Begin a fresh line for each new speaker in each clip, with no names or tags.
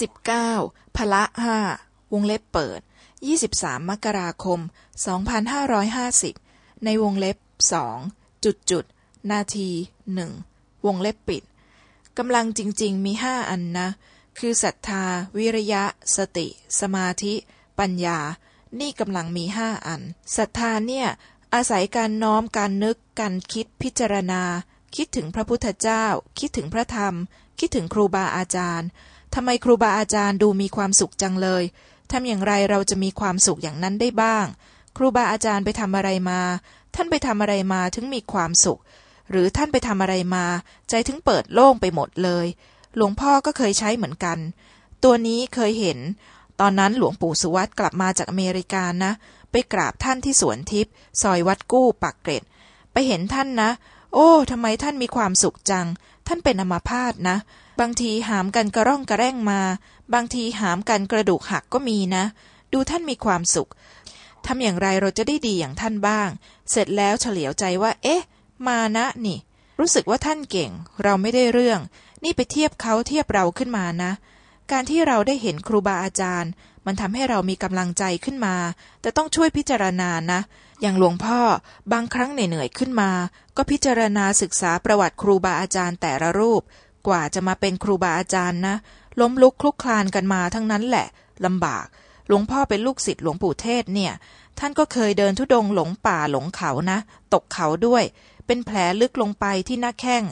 สิบเก้าพละห้าวงเล็บเปิดยี่สิบสามมกราคมสองพันห้าร้อยห้าสิบในวงเล็บสองจุดจุดนาทีหนึ่งวงเล็บปิดกำลังจริง ๆ มีห้าอันนะ คือศรัทธา วิริยะ สติ สมาธิ ปัญญา นี่กำลังมีห้าอันศรัทธาเนี่ย อาศัยการน้อมการนึก การคิดพิจารณา คิดถึงพระพุทธเจ้า คิดถึงพระธรรม คิดถึงครูบาอาจารย์ทำไมครูบาอาจารย์ดูมีความสุขจังเลยทำอย่างไรเราจะมีความสุขอย่างนั้นได้บ้าง ครูบาอาจารย์ไปทำอะไรมา ท่านไปทำอะไรมาถึงมีความสุข หรือท่านไปทำอะไรมา ใจถึงเปิดโล่งไปหมดเลย หลวงพ่อก็เคยใช้เหมือนกัน ตัวนี้เคยเห็น ตอนนั้นหลวงปู่สุวัตกลับมาจากอเมริกานะ ไปกราบท่านที่สวนทิพย์ซอยวัดกู้ปักเกร็ด ไปเห็นท่านนะ โอ้ทำไมท่านมีความสุขจัง ท่านเป็นอมาพาตนะ บางทีหามกันกระร่องกระแร่งมา บางทีหามกันกระดูกหักก็มีนะ ดูท่านมีความสุขทำอย่างไรเราจะได้ดีอย่างท่านบ้าง เสร็จแล้วเฉลียวใจว่า เอ๊ะ มานะนี่ รู้สึกว่าท่านเก่ง เราไม่ได้เรื่อง นี่ไปเทียบเขาเทียบเราขึ้นมานะ การที่เราได้เห็นครูบาอาจารย์ มันทำให้เรามีกำลังใจขึ้นมา แต่ต้องช่วยพิจารณานะ อย่างหลวงพ่อบางครั้งเหนื่อยๆขึ้นมา ก็พิจารณาศึกษาประวัติครูบาอาจารย์แต่ละรูป กว่าจะมาเป็นครูบาอาจารย์นะ ล้มลุกคลุกคลานกันมาทั้งนั้นแหละลำบาก หลวงพ่อเป็นลูกศิษย์หลวงปู่เทศเนี่ย ท่านก็เคยเดินทุดงหลงป่าหลงเขานะ ตกเขาด้วย เป็นแผลลึกลงไปที่หน้าแข้ง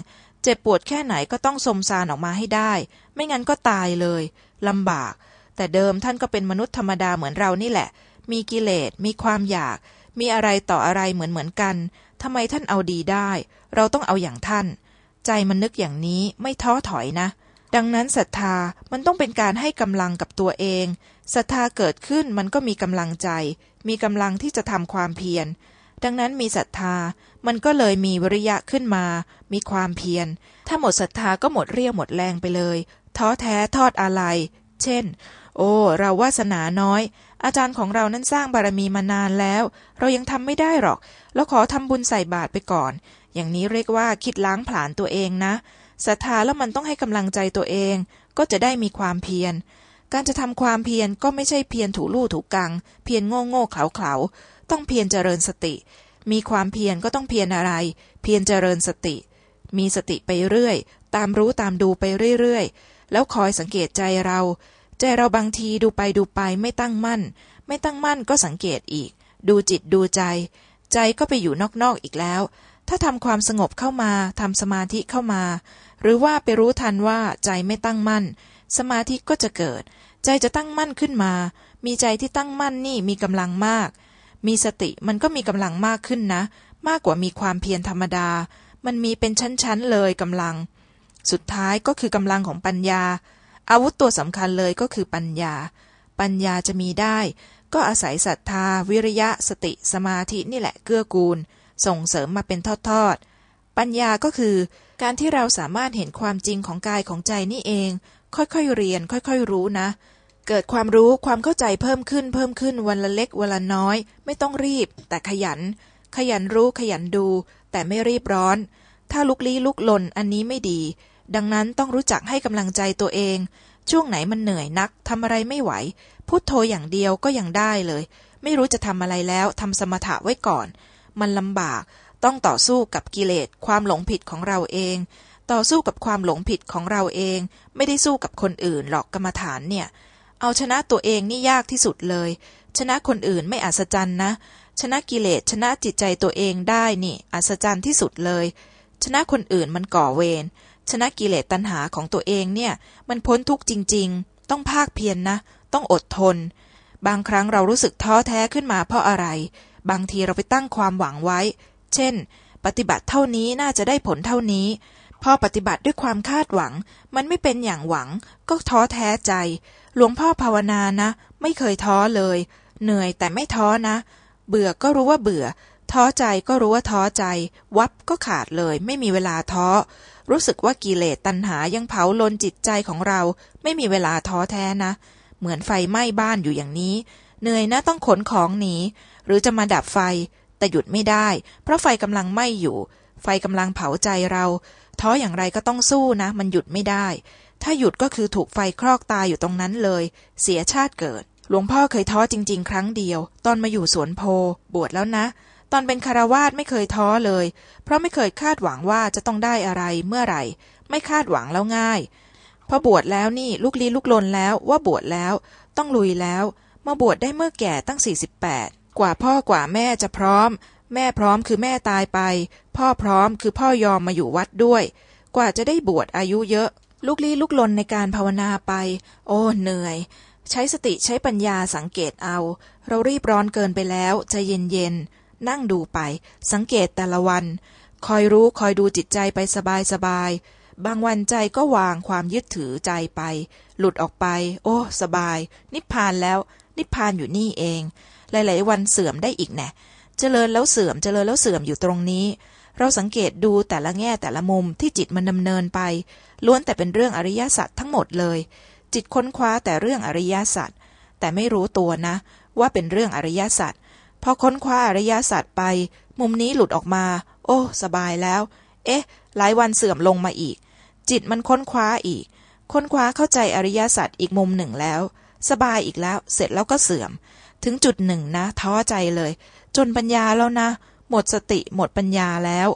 เจ็บปวดแค่ไหนก็ต้องสมซานออกมาให้ได้ ไม่งั้นก็ตายเลยลำบาก แต่เดิมท่านก็เป็นมนุษย์ธรรมดาเหมือนเรานี่แหละ มีกิเลส มีความอยาก มีอะไรต่ออะไรเหมือนเหมือนกันทำไมท่านเอาดีได้ เราต้องเอาอย่างท่าน ใจมันนึกอย่างนี้ไม่ท้อถอยนะ ดังนั้นศรัทธามันต้องเป็นการให้กำลังกับตัวเองศรัทธาเกิดขึ้นมันก็มีกำลังใจ มีกำลังที่จะทำความเพียร ดังนั้นมีศรัทธา มันก็เลยมีวิริยะขึ้นมา มีความเพียร ถ้าหมดศรัทธาก็หมดเรี่ยวหมดแรงไปเลย ท้อแท้ทอดอะไร เช่น โอ้ เราวาสนาน้อย อาจารย์ของเรานั้นสร้างบารมีมานานแล้ว เรายังทำไม่ได้หรอก แล้วขอทำบุญใส่บาตรไปก่อน อย่างนี้เรียกว่าคิดล้างผลาญตัวเองนะศรัทธาแล้วมันต้องให้กำลังใจตัวเอง ก็จะได้มีความเพียร การจะทำความเพียรก็ไม่ใช่เพียรถูลู่ถูกัง เพียรโง่โง่เขาเขาต้องเพียรเจริญสติ มีความเพียรก็ต้องเพียรอะไร เพียรเจริญสติ มีสติไปเรื่อย ตามรู้ตามดูไปเรื่อยๆ แล้วคอยสังเกตใจเรา ใจเราบางทีดูไปดูไปไม่ตั้งมั่น ไม่ตั้งมั่นก็สังเกตอีก ดูจิตดูใจ ใจก็ไปอยู่นอกๆอีกแล้ว ถ้าทำความสงบเข้ามาทำสมาธิเข้ามา หรือว่าไปรู้ทันว่าใจไม่ตั้งมั่น สมาธิก็จะเกิด ใจจะตั้งมั่นขึ้นมา มีใจที่ตั้งมั่นนี่มีกำลังมาก มีสติมันก็มีกำลังมากขึ้นนะ มากกว่ามีความเพียรธรรมดา มันมีเป็นชั้นๆเลยกำลัง สุดท้ายก็คือกำลังของปัญญา อาวุธตัวสำคัญเลยก็คือปัญญา ปัญญาจะมีได้ ก็อาศัยศรัทธา วิริยะ สติ สมาธินี่แหละเกื้อกูล ส่งเสริมมาเป็นทอดๆ ปัญญาก็คือ การที่เราสามารถเห็นความจริงของกายของใจนี่เอง ค่อยๆเรียน ค่อยๆรู้นะ เกิดความรู้ความเข้าใจเพิ่มขึ้น เพิ่มขึ้นวันละเล็กวันละน้อย ไม่ต้องรีบ แต่ขยัน ขยันรู้ขยันดู แต่ไม่รีบร้อน ถ้าลุกลี้ลุกลนอันนี้ไม่ดี ดังนั้นต้องรู้จักให้กำลังใจตัวเอง ช่วงไหนมันเหนื่อยนักทำอะไรไม่ไหวพูดโทอย่างเดียวก็ยังได้เลย ไม่รู้จะทำอะไรแล้วทำสมถะไว้ก่อน มันลำบาก ต้องต่อสู้กับกิเลสความหลงผิดของเราเอง ต่อสู้กับความหลงผิดของเราเอง ไม่ได้สู้กับคนอื่นหรอกกรรมฐานเนี่ย เอาชนะตัวเองนี่ยากที่สุดเลย ชนะคนอื่นไม่อัศจรรย์นะ ชนะกิเลสชนะจิตใจตัวเองได้นี่ อัศจรรย์ที่สุดเลย ชนะคนอื่นมันก่อเวร ชนะกิเลสตัณหาของตัวเองเนี่ย มันพ้นทุกข์จริง ๆ ต้องภาคเพียรนนะ ต้องอดทน บางครั้งเรารู้สึกท้อแท้ขึ้นมาเพราะอะไร บางทีเราไปตั้งความหวังไว้ เช่น ปฏิบัติเท่านี้น่าจะได้ผลเท่านี้ พอปฏิบัติด้วยความคาดหวัง มันไม่เป็นอย่างหวัง ก็ท้อแท้ใจ หลวงพ่อภาวนานะ ไม่เคยท้อเลย เหนื่อยแต่ไม่ท้อนะ เบื่อก็รู้ว่าเบื่อ ท้อใจก็รู้ว่าท้อใจ วับก็ขาดเลย ไม่มีเวลาท้อ รู้สึกว่ากิเลสตัณหายังเผาลนจิตใจของเรา ไม่มีเวลาท้อแท้นะ เหมือนไฟไหม้บ้านอยู่อย่างนี้ เหนื่อยนะต้องขนของหนี หรือจะมาดับไฟ แต่หยุดไม่ได้ เพราะไฟกำลังไหม้อยู่ ไฟกำลังเผาใจเรา ท้ออย่างไรก็ต้องสู้นะ มันหยุดไม่ได้ ถ้าหยุดก็คือถูกไฟคลอกตายอยู่ตรงนั้นเลย เสียชาติเกิด หลวงพ่อเคยท้อจริง ๆ ครั้งเดียว ตอนมาอยู่สวนโพ บวชแล้วนะ ตอนเป็นคารวาสไม่เคยท้อเลย เพราะไม่เคยคาดหวังว่าจะต้องได้อะไรเมื่อไหร่ ไม่คาดหวังแล้วง่ายพอบวชแล้วนี่ลูกลี้ลุกลนแล้วว่าบวชแล้ว ต้องลุยแล้ว มาบวชได้เมื่อแก่ตั้ง 48 กว่าพ่อกว่าแม่จะพร้อม แม่พร้อมคือแม่ตายไป พ่อพร้อมคือพ่อยอมมาอยู่วัดด้วย กว่าจะได้บวชอายุเยอะลูกลี้ลุกลนในการภาวนาไป โอ้เหนื่อย ใช้สติใช้ปัญญาสังเกตเอา เรารีบร้อนเกินไปแล้วใจเย็นเย็น นั่งดูไป สังเกตแต่ละวัน คอยรู้คอยดูจิตใจไปสบายสบายบางวันใจก็วางความยึดถือใจไป หลุดออกไป โอ้ สบาย นิพพานแล้ว นิพพานอยู่นี่เอง หลาย ๆ วันเสื่อมได้อีกแน่เจริญแล้วเสื่อมเจริญแล้วเสื่อมอยู่ตรงนี้ เราสังเกตดูแต่ละแง่แต่ละมุมที่จิตมันดำเนินไป ล้วนแต่เป็นเรื่องอริยสัจทั้งหมดเลย จิตค้นคว้าแต่เรื่องอริยสัจแต่ไม่รู้ตัวนะ ว่าเป็นเรื่องอริยสัจ พอค้นคว้าอริยศาสัจไป มุมนี้หลุดออกมา โอ้ สบายแล้ว เอ๊ะ หลายวันเสื่อมลงมาอีก จิตมันค้นคว้าอีก ค้นคว้าเข้าใจอริยศาสัจอีกมุมหนึ่งแล้ว สบายอีกแล้ว เสร็จแล้วก็เสื่อม ถึงจุดหนึ่งนะท้อใจเลย จนปัญญาแล้วนะ หมดสติหมดปัญญาแล้ว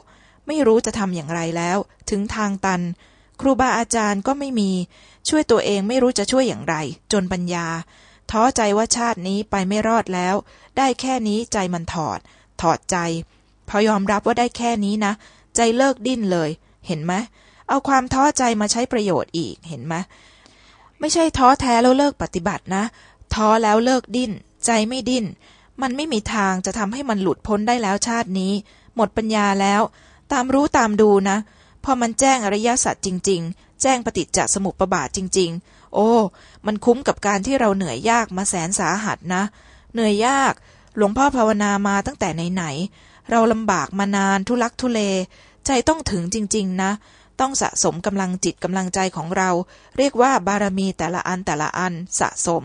ไม่รู้จะทำอย่างไรแล้ว ถึงทางตัน ครูบาอาจารย์ก็ไม่มี ช่วยตัวเองไม่รู้จะช่วยอย่างไร จนปัญญา ท้อใจว่าชาตินี้ไปไม่รอดแล้ว ได้แค่นี้ใจมันถอด ถอดใจ พอยอมรับว่าได้แค่นี้นะ ใจเลิกดิ้นเลย เห็นไหมเอาความท้อใจมาใช้ประโยชน์อีกเห็นไหมไม่ใช่ท้อแท้แล้วเลิกปฏิบัตินะ ท้อแล้วเลิกดิ้น ใจไม่ดิ้น มันไม่มีทางจะทำให้มันหลุดพ้นได้แล้วชาตินี้ หมดปัญญาแล้ว ตามรู้ตามดูนะ พอมันแจ้งอริยสัจจริง ๆ แจ้งปฏิจจสมุปบาทจริง ๆ โอ้ มันคุ้มกับการที่เราเหนื่อยยากมาแสนสาหัสนะ เหนื่อยยาก หลวงพ่อภาวนามาตั้งแต่ไหนๆ เราลำบากมานานทุลักทุเล ใจต้องถึงจริง ๆ นะ ต้องสะสมกำลังจิตกำลังใจของเรา เรียกว่าบารมีแต่ละอันแต่ละอันสะสม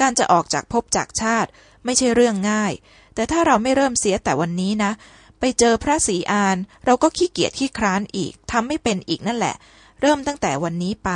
การจะออกจากภพจากชาติ ไม่ใช่เรื่องง่าย แต่ถ้าเราไม่เริ่มเสียแต่วันนี้นะ ไปเจอพระศรีอาน เราก็ขี้เกียจขี้คร้านอีกทำไม่เป็นอีกนั่นแหละ เริ่มตั้งแต่วันนี้ไป